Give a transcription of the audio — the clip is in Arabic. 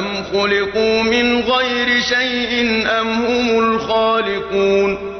أَمْ خُلِقُوا مِنْ غَيْرِ شَيْءٍ أَمْ هُمُ الْخَالِقُونَ